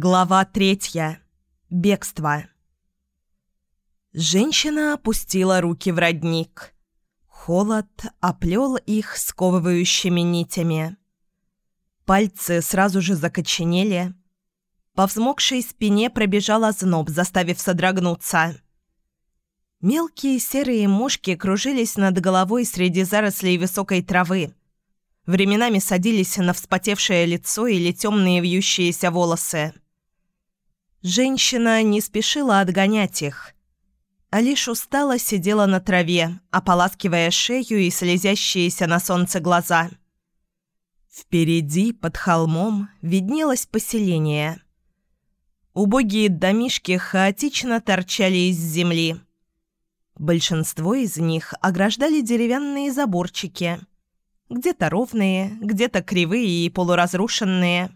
Глава третья. Бегство. Женщина опустила руки в родник. Холод оплел их сковывающими нитями. Пальцы сразу же закоченели. По взмокшей спине пробежал озноб, заставив содрогнуться. Мелкие серые мушки кружились над головой среди зарослей высокой травы. Временами садились на вспотевшее лицо или темные вьющиеся волосы. Женщина не спешила отгонять их, а лишь устало сидела на траве, ополаскивая шею и слезящиеся на солнце глаза. Впереди, под холмом, виднелось поселение. Убогие домишки хаотично торчали из земли. Большинство из них ограждали деревянные заборчики – где-то ровные, где-то кривые и полуразрушенные.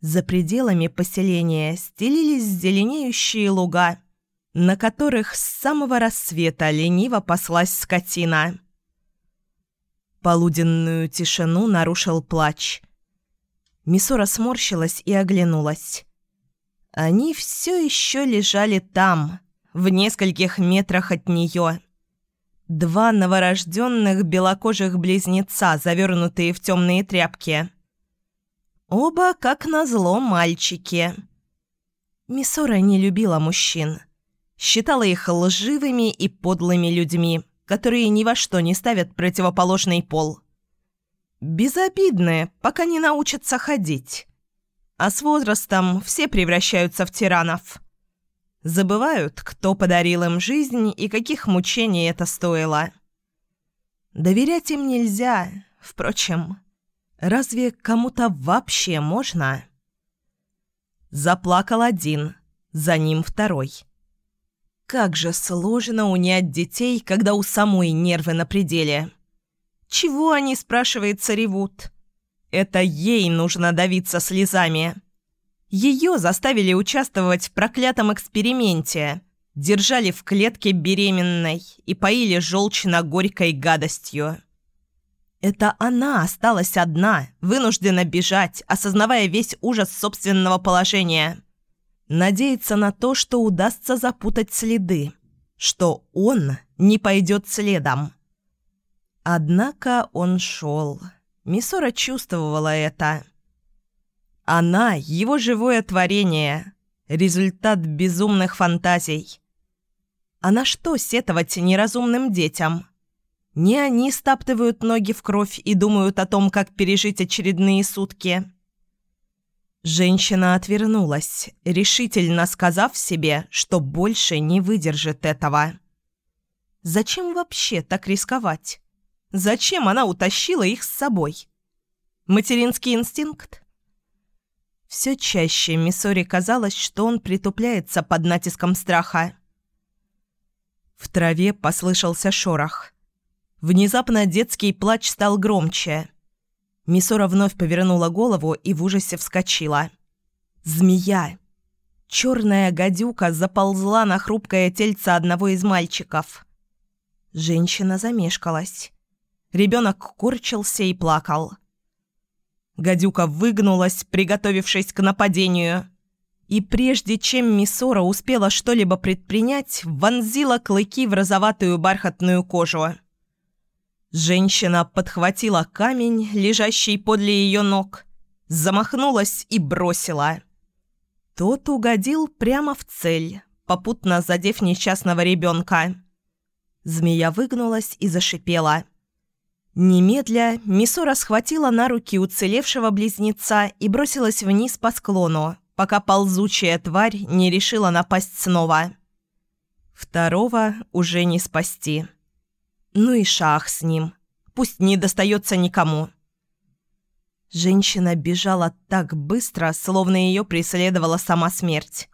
За пределами поселения стелились зеленеющие луга, на которых с самого рассвета лениво паслась скотина. Полуденную тишину нарушил плач. Мисора сморщилась и оглянулась. Они все еще лежали там, в нескольких метрах от нее. Два новорожденных белокожих близнеца, завернутые в темные тряпки. Оба, как назло, мальчики. Миссора не любила мужчин. Считала их лживыми и подлыми людьми, которые ни во что не ставят противоположный пол. Безобидные, пока не научатся ходить. А с возрастом все превращаются в тиранов. Забывают, кто подарил им жизнь и каких мучений это стоило. Доверять им нельзя. Впрочем, разве кому-то вообще можно? Заплакал один, за ним второй. Как же сложно унять детей, когда у самой нервы на пределе. Чего они, спрашивается, ревут? Это ей нужно давиться слезами. Ее заставили участвовать в проклятом эксперименте, держали в клетке беременной и поили желчно-горькой гадостью. Это она осталась одна, вынуждена бежать, осознавая весь ужас собственного положения. Надеяться на то, что удастся запутать следы, что он не пойдет следом. Однако он шел. Миссора чувствовала это. Она – его живое творение, результат безумных фантазий. А на что сетовать неразумным детям? Не они стаптывают ноги в кровь и думают о том, как пережить очередные сутки. Женщина отвернулась, решительно сказав себе, что больше не выдержит этого. Зачем вообще так рисковать? Зачем она утащила их с собой? Материнский инстинкт? Все чаще Миссори казалось, что он притупляется под натиском страха. В траве послышался шорох. Внезапно детский плач стал громче. Миссора вновь повернула голову и в ужасе вскочила. «Змея!» Черная гадюка заползла на хрупкое тельце одного из мальчиков. Женщина замешкалась. Ребенок корчился и плакал. Гадюка выгнулась, приготовившись к нападению. И прежде чем Миссора успела что-либо предпринять, вонзила клыки в розоватую бархатную кожу. Женщина подхватила камень, лежащий подле ее ног, замахнулась и бросила. Тот угодил прямо в цель, попутно задев несчастного ребенка. Змея выгнулась и зашипела – Немедля Мисора схватила на руки уцелевшего близнеца и бросилась вниз по склону, пока ползучая тварь не решила напасть снова. Второго уже не спасти. Ну и шах с ним. Пусть не достается никому. Женщина бежала так быстро, словно ее преследовала сама смерть.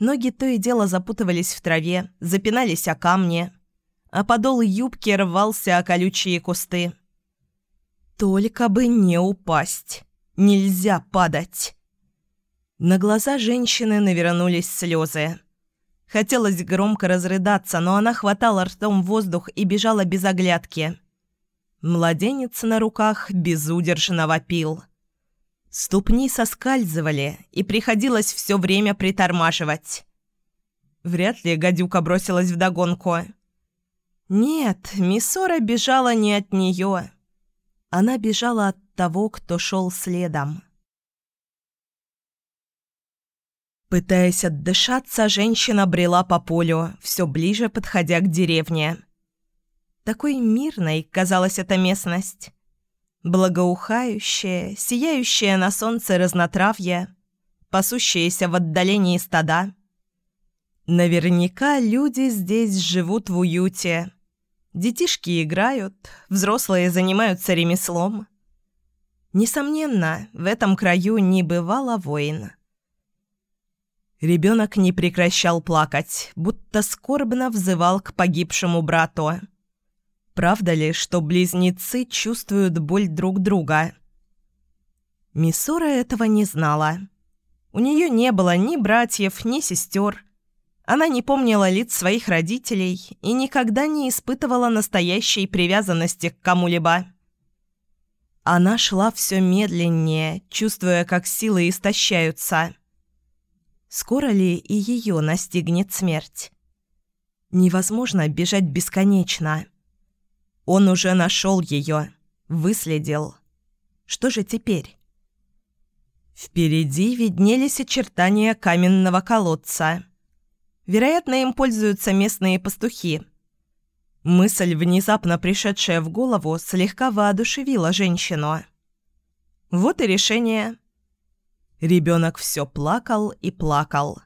Ноги то и дело запутывались в траве, запинались о камни – а подол юбки рвался о колючие кусты. Только бы не упасть. Нельзя падать. На глаза женщины навернулись слезы. Хотелось громко разрыдаться, но она хватала ртом воздух и бежала без оглядки. Младенец на руках безудержно вопил. Ступни соскальзывали, и приходилось все время притормаживать. Вряд ли гадюка бросилась вдогонку. Нет, Миссора бежала не от нее. Она бежала от того, кто шел следом. Пытаясь отдышаться, женщина брела по полю, все ближе подходя к деревне. Такой мирной казалась эта местность. Благоухающая, сияющая на солнце разнотравье, пасущаяся в отдалении стада. Наверняка люди здесь живут в уюте. Детишки играют, взрослые занимаются ремеслом. Несомненно, в этом краю не бывало войн. Ребенок не прекращал плакать, будто скорбно взывал к погибшему брату. Правда ли, что близнецы чувствуют боль друг друга? Миссура этого не знала. У нее не было ни братьев, ни сестер. Она не помнила лиц своих родителей и никогда не испытывала настоящей привязанности к кому-либо. Она шла все медленнее, чувствуя, как силы истощаются. Скоро ли и ее настигнет смерть? Невозможно бежать бесконечно. Он уже нашел ее, выследил. Что же теперь? Впереди виднелись очертания каменного колодца. Вероятно, им пользуются местные пастухи. Мысль, внезапно пришедшая в голову, слегка воодушевила женщину. Вот и решение. Ребенок все плакал и плакал.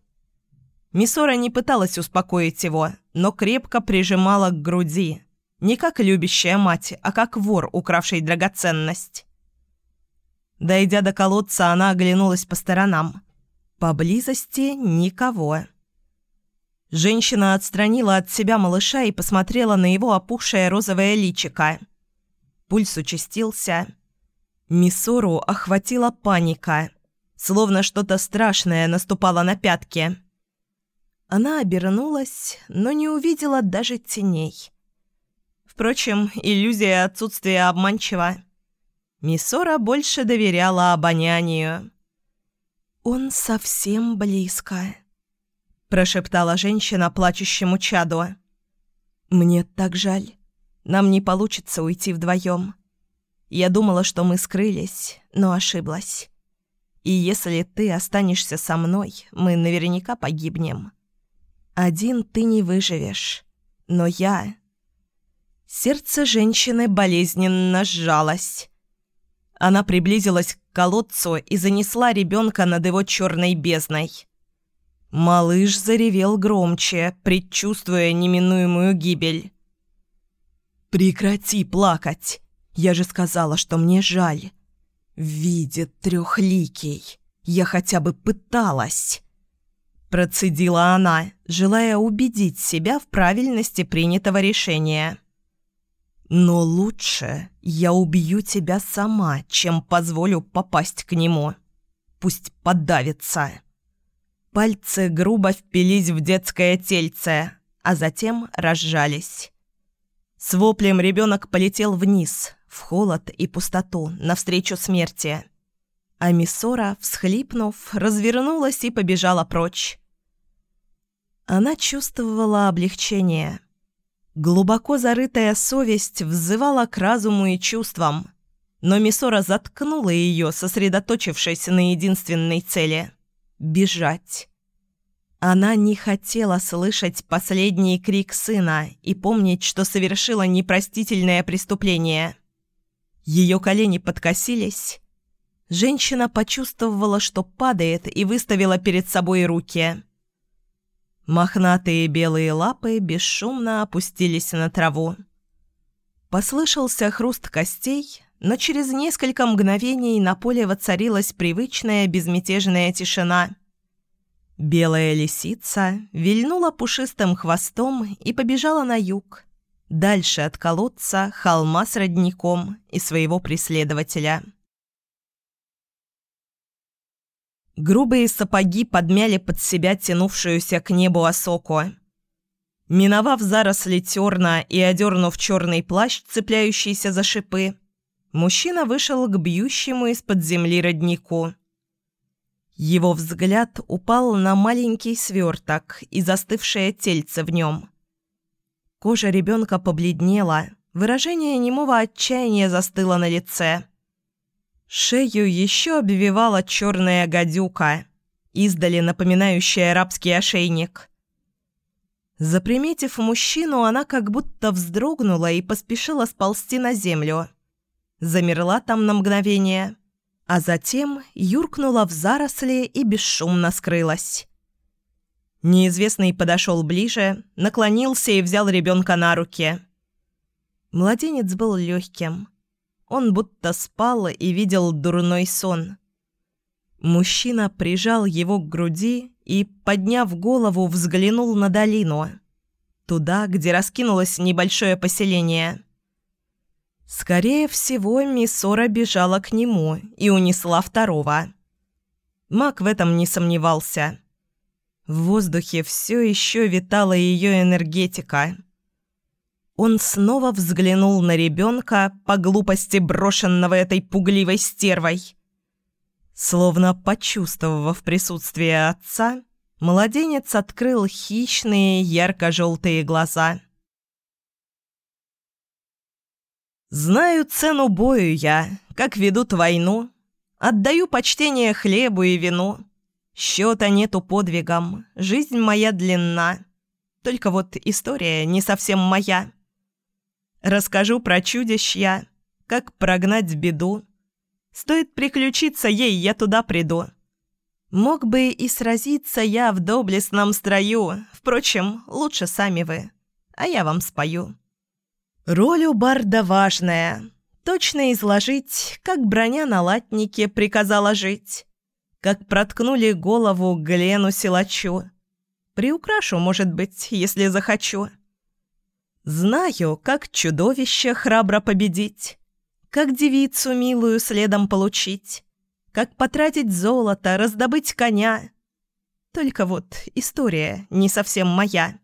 Миссора не пыталась успокоить его, но крепко прижимала к груди. Не как любящая мать, а как вор, укравший драгоценность. Дойдя до колодца, она оглянулась по сторонам. Поблизости никого. Женщина отстранила от себя малыша и посмотрела на его опухшее розовое личико. Пульс участился. Миссору охватила паника – словно что-то страшное наступало на пятки. Она обернулась, но не увидела даже теней. Впрочем, иллюзия отсутствия обманчива. Миссора больше доверяла обонянию. «Он совсем близко», – прошептала женщина плачущему чаду. «Мне так жаль. Нам не получится уйти вдвоем. Я думала, что мы скрылись, но ошиблась. И если ты останешься со мной, мы наверняка погибнем. Один ты не выживешь, но я...» Сердце женщины болезненно сжалось. Она приблизилась к колодцу и занесла ребенка над его черной бездной. Малыш заревел громче, предчувствуя неминуемую гибель. «Прекрати плакать! Я же сказала, что мне жаль!» «Видит трехликий. Я хотя бы пыталась». Процедила она, желая убедить себя в правильности принятого решения. «Но лучше я убью тебя сама, чем позволю попасть к нему. Пусть подавится». Пальцы грубо впились в детское тельце, а затем разжались. С воплем ребенок полетел вниз, в холод и пустоту, навстречу смерти. А Миссора, всхлипнув, развернулась и побежала прочь. Она чувствовала облегчение. Глубоко зарытая совесть взывала к разуму и чувствам, но Миссора заткнула ее, сосредоточившись на единственной цели — бежать. Она не хотела слышать последний крик сына и помнить, что совершила непростительное преступление — ее колени подкосились. Женщина почувствовала, что падает, и выставила перед собой руки. Мохнатые белые лапы бесшумно опустились на траву. Послышался хруст костей, но через несколько мгновений на поле воцарилась привычная безмятежная тишина. Белая лисица вильнула пушистым хвостом и побежала на юг, дальше от колодца, холма с родником и своего преследователя. Грубые сапоги подмяли под себя тянувшуюся к небу осоку. Миновав заросли терна и одернув черный плащ, цепляющийся за шипы, мужчина вышел к бьющему из-под земли роднику. Его взгляд упал на маленький сверток и застывшее тельце в нем. Кожа ребенка побледнела, выражение немого отчаяния застыло на лице. Шею еще обвивала черная гадюка, издали напоминающая арабский ошейник. Заприметив мужчину, она как будто вздрогнула и поспешила сползти на землю. Замерла там на мгновение, а затем юркнула в заросли и бесшумно скрылась. Неизвестный подошел ближе, наклонился и взял ребенка на руки. Младенец был легким. Он будто спал и видел дурной сон. Мужчина прижал его к груди и, подняв голову, взглянул на долину. Туда, где раскинулось небольшое поселение. Скорее всего, Миссора бежала к нему и унесла второго. Мак в этом не сомневался. В воздухе все еще витала ее энергетика. Он снова взглянул на ребенка по глупости брошенного этой пугливой стервой. Словно почувствовав присутствие отца, младенец открыл хищные ярко-желтые глаза. «Знаю цену бою я, как ведут войну. Отдаю почтение хлебу и вину. Счета нету подвигам, жизнь моя длинна. Только вот история не совсем моя. Расскажу про чудищ я, как прогнать беду, Стоит приключиться ей, я туда приду. Мог бы и сразиться я в доблестном строю, впрочем, лучше сами вы, а я вам спою. Роль у барда важная, точно изложить, как броня на латнике приказала жить, как проткнули голову Глену силачу. Приукрашу, может быть, если захочу. Знаю, как чудовище храбро победить, как девицу милую следом получить? Как потратить золото, раздобыть коня? Только вот история не совсем моя.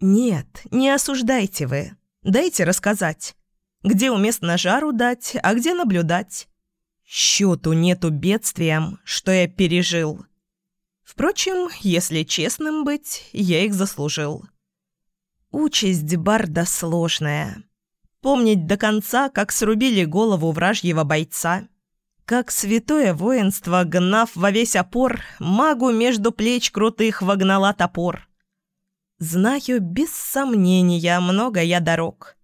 Нет, не осуждайте вы. Дайте рассказать. Где уместно жару дать, а где наблюдать. Счету нету бедствиям, что я пережил. Впрочем, если честным быть, я их заслужил. Участь барда сложная. Помнить до конца, как срубили голову вражьего бойца. Как святое воинство, гнав во весь опор, магу между плеч крутых вогнала топор. Знаю, без сомнения, много я дорог.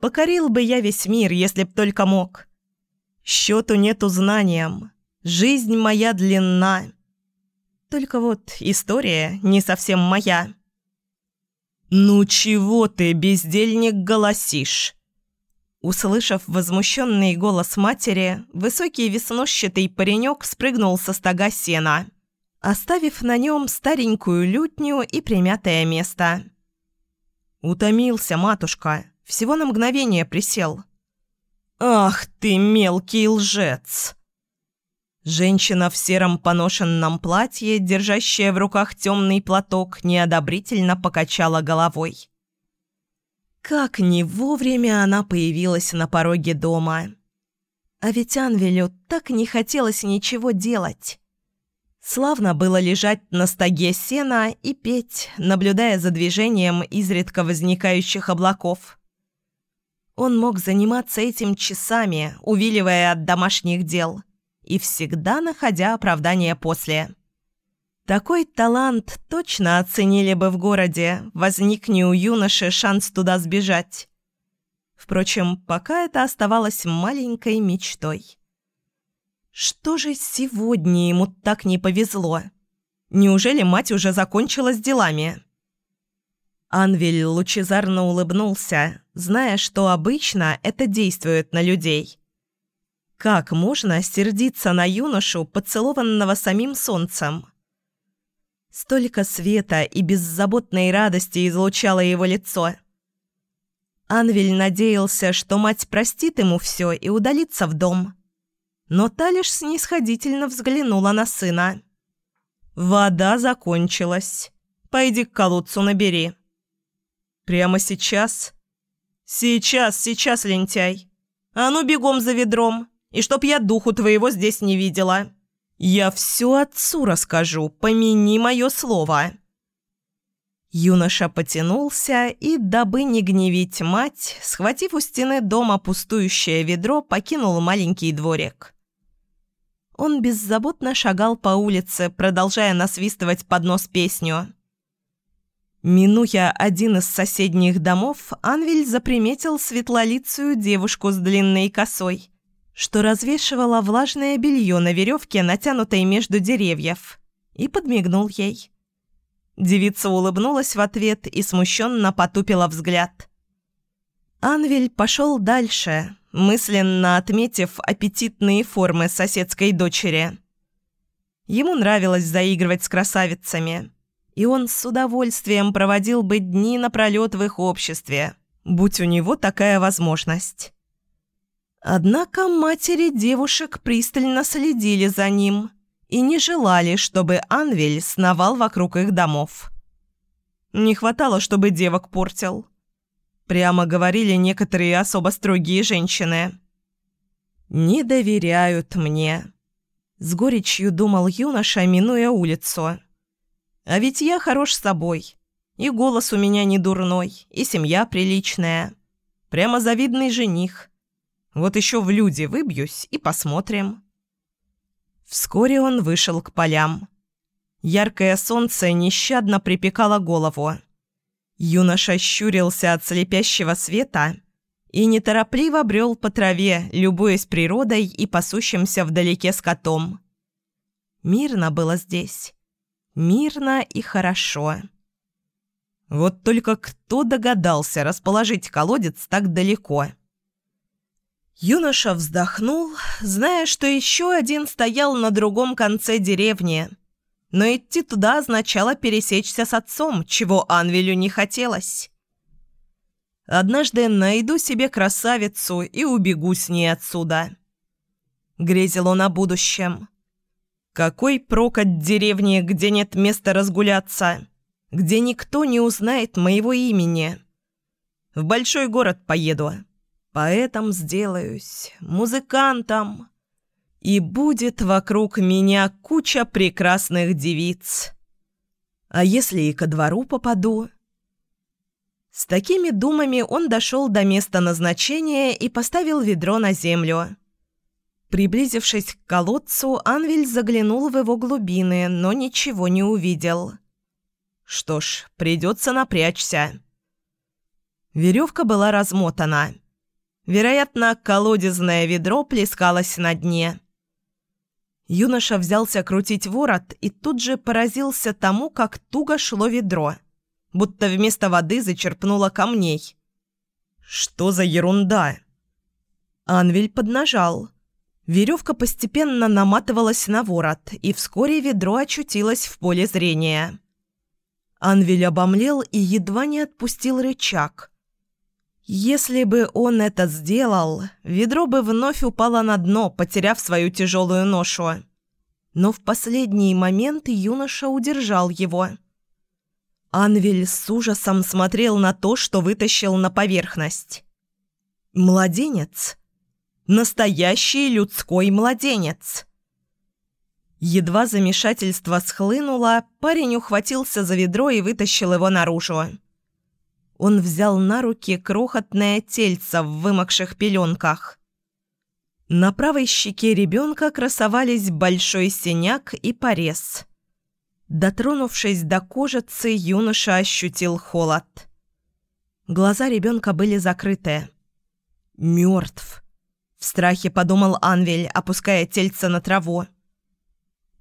Покорил бы я весь мир, если б только мог. Счету нету знаниям, жизнь моя длинна. Только вот история не совсем моя. «Ну чего ты, бездельник, голосишь?» Услышав возмущенный голос матери, высокий веснущатый паренек спрыгнул со стога сена, оставив на нем старенькую лютню и примятое место. Утомился матушка, всего на мгновение присел. «Ах ты, мелкий лжец!» Женщина в сером поношенном платье, держащая в руках темный платок, неодобрительно покачала головой. Как не вовремя она появилась на пороге дома. А ведь Анвелю так не хотелось ничего делать. Славно было лежать на стоге сена и петь, наблюдая за движением изредка возникающих облаков. Он мог заниматься этим часами, увиливая от домашних дел, и всегда находя оправдание после. Такой талант точно оценили бы в городе, возникне у юноши шанс туда сбежать. Впрочем, пока это оставалось маленькой мечтой. Что же сегодня ему так не повезло? Неужели мать уже закончила с делами? Анвель лучезарно улыбнулся, зная, что обычно это действует на людей. Как можно сердиться на юношу, поцелованного самим солнцем? Столько света и беззаботной радости излучало его лицо. Анвель надеялся, что мать простит ему все и удалится в дом. Но та лишь снисходительно взглянула на сына. «Вода закончилась. Пойди к колодцу набери». «Прямо сейчас?» «Сейчас, сейчас, лентяй. А ну бегом за ведром, и чтоб я духу твоего здесь не видела. Я все отцу расскажу, помяни мое слово». Юноша потянулся и, дабы не гневить мать, схватив у стены дома пустующее ведро, покинул маленький дворик. Он беззаботно шагал по улице, продолжая насвистывать под нос песню. Минуя один из соседних домов, Анвель заприметил светлолицую девушку с длинной косой, что развешивала влажное белье на веревке, натянутой между деревьев, и подмигнул ей. Девица улыбнулась в ответ и смущенно потупила взгляд. Анвель пошел дальше, мысленно отметив аппетитные формы соседской дочери. Ему нравилось заигрывать с красавицами, и он с удовольствием проводил бы дни напролет в их обществе, будь у него такая возможность. Однако матери девушек пристально следили за ним – и не желали, чтобы Анвель сновал вокруг их домов. Не хватало, чтобы девок портил. Прямо говорили некоторые особо строгие женщины. «Не доверяют мне», — с горечью думал юноша, минуя улицу. «А ведь я хорош собой, и голос у меня не дурной, и семья приличная. Прямо завидный жених. Вот еще в люди выбьюсь и посмотрим». Вскоре он вышел к полям. Яркое солнце нещадно припекало голову. Юноша щурился от слепящего света и неторопливо брел по траве, любуясь природой и пасущимся вдалеке скотом. Мирно было здесь. Мирно и хорошо. Вот только кто догадался расположить колодец так далеко – Юноша вздохнул, зная, что еще один стоял на другом конце деревни. Но идти туда означало пересечься с отцом, чего Анвелю не хотелось. «Однажды найду себе красавицу и убегу с ней отсюда», — грезил он о будущем. «Какой прок от деревни, где нет места разгуляться, где никто не узнает моего имени? В большой город поеду» Поэтом сделаюсь, музыкантом, и будет вокруг меня куча прекрасных девиц. А если и ко двору попаду? С такими думами он дошел до места назначения и поставил ведро на землю. Приблизившись к колодцу, Анвель заглянул в его глубины, но ничего не увидел. Что ж, придется напрячься. Веревка была размотана. Вероятно, колодезное ведро плескалось на дне. Юноша взялся крутить ворот и тут же поразился тому, как туго шло ведро, будто вместо воды зачерпнуло камней. «Что за ерунда?» Анвель поднажал. Веревка постепенно наматывалась на ворот, и вскоре ведро очутилось в поле зрения. Анвель обомлел и едва не отпустил рычаг. Если бы он это сделал, ведро бы вновь упало на дно, потеряв свою тяжелую ношу. Но в последний момент юноша удержал его. Анвель с ужасом смотрел на то, что вытащил на поверхность. «Младенец? Настоящий людской младенец!» Едва замешательство схлынуло, парень ухватился за ведро и вытащил его наружу. Он взял на руки крохотное тельце в вымокших пеленках. На правой щеке ребенка красовались большой синяк и порез. Дотронувшись до кожицы, юноша ощутил холод. Глаза ребенка были закрыты. «Мертв», — в страхе подумал Анвель, опуская тельце на траву.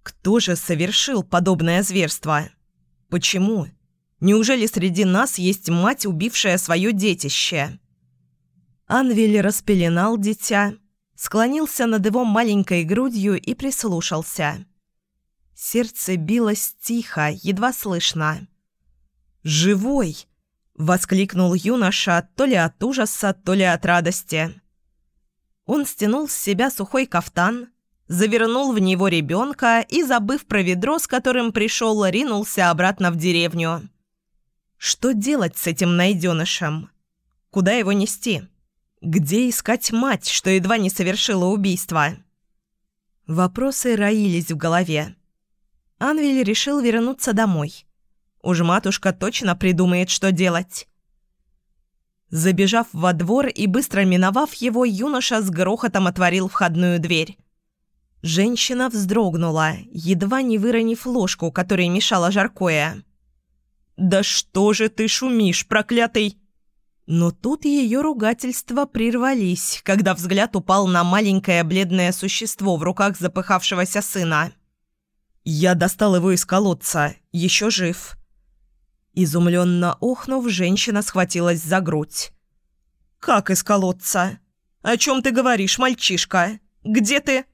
«Кто же совершил подобное зверство? Почему?» Неужели среди нас есть мать, убившая свое детище?» Анвель распеленал дитя, склонился над его маленькой грудью и прислушался. Сердце билось тихо, едва слышно. «Живой!» — воскликнул юноша то ли от ужаса, то ли от радости. Он стянул с себя сухой кафтан, завернул в него ребенка и, забыв про ведро, с которым пришел, ринулся обратно в деревню. Что делать с этим найденышем? Куда его нести? Где искать мать, что едва не совершила убийство? Вопросы роились в голове. Анвель решил вернуться домой. Уж матушка точно придумает, что делать. Забежав во двор и быстро миновав его, юноша с грохотом отворил входную дверь. Женщина вздрогнула, едва не выронив ложку, которой мешала жаркое. «Да что же ты шумишь, проклятый!» Но тут ее ругательства прервались, когда взгляд упал на маленькое бледное существо в руках запыхавшегося сына. «Я достал его из колодца, еще жив». Изумленно охнув, женщина схватилась за грудь. «Как из колодца? О чем ты говоришь, мальчишка? Где ты?»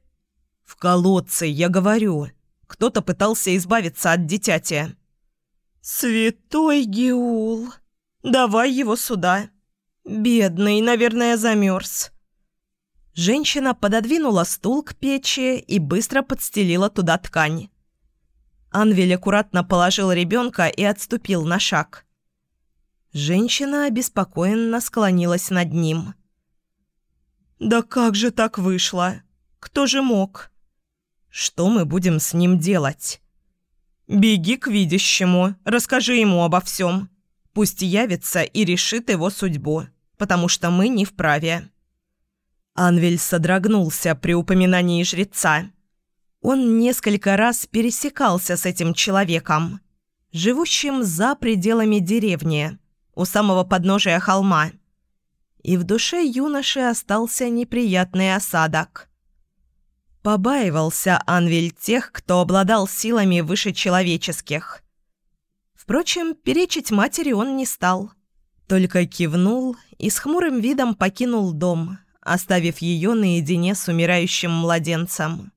«В колодце, я говорю. Кто-то пытался избавиться от дитяти». «Святой Геул! Давай его сюда. Бедный, наверное, замерз». Женщина пододвинула стул к печи и быстро подстелила туда ткань. Анвель аккуратно положил ребенка и отступил на шаг. Женщина обеспокоенно склонилась над ним. «Да как же так вышло? Кто же мог?» «Что мы будем с ним делать?» «Беги к видящему, расскажи ему обо всем. Пусть явится и решит его судьбу, потому что мы не вправе». Анвель содрогнулся при упоминании жреца. Он несколько раз пересекался с этим человеком, живущим за пределами деревни, у самого подножия холма. И в душе юноши остался неприятный осадок. Побаивался Анвель тех, кто обладал силами выше человеческих. Впрочем, перечить матери он не стал. Только кивнул и с хмурым видом покинул дом, оставив ее наедине с умирающим младенцем.